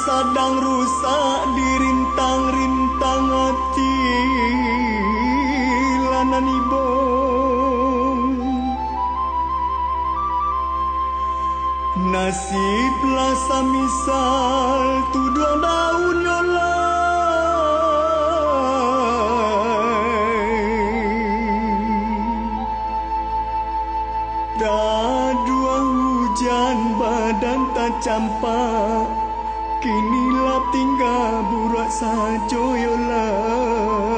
sadang rusak di rintang-rintang hati lanan ibong Nasiblah samisal tu dua daun nyolai dua hujan badan tak campak. Kini tinggal burak sajo yolai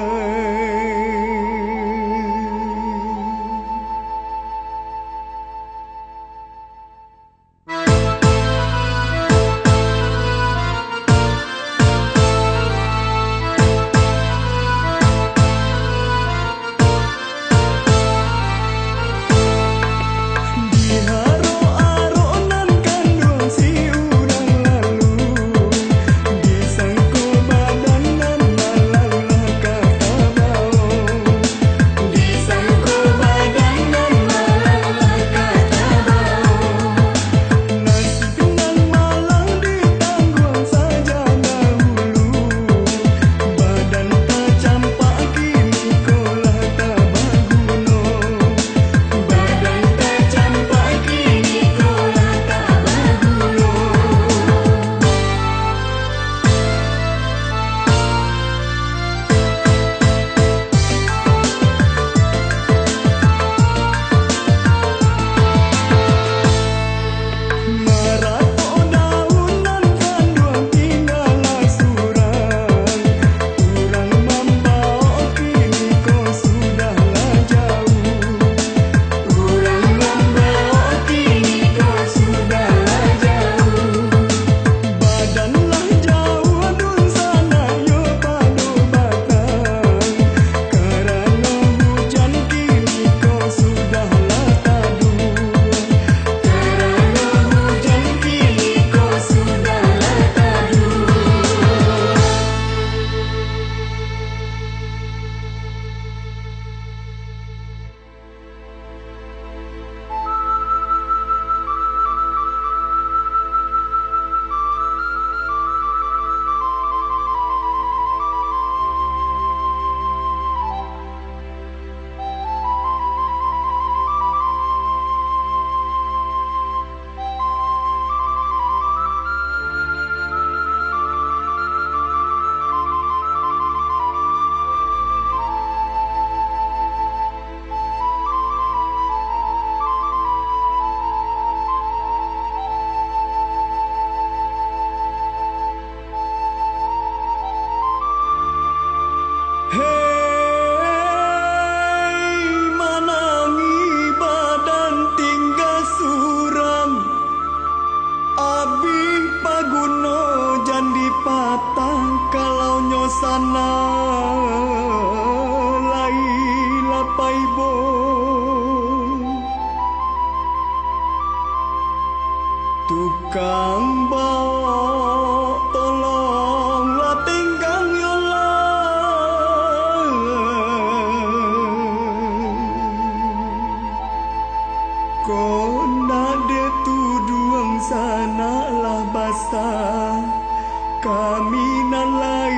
kami na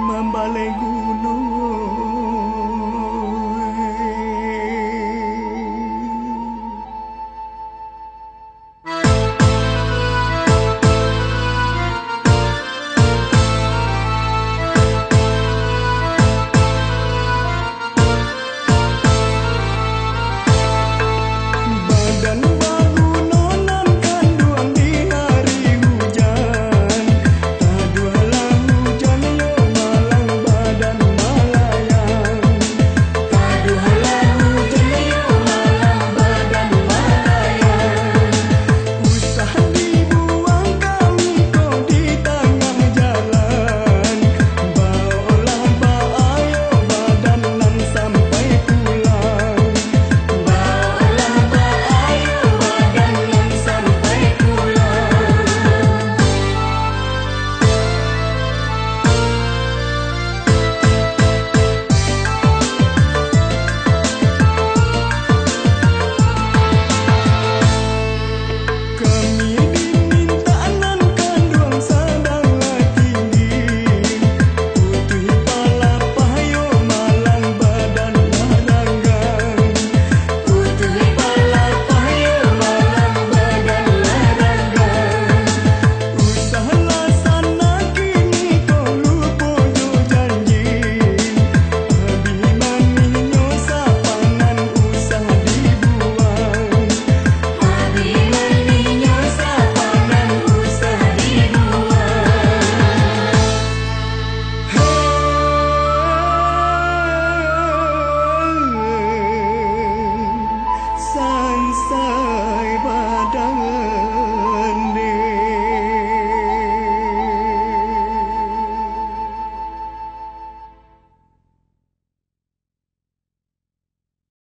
membalai gunung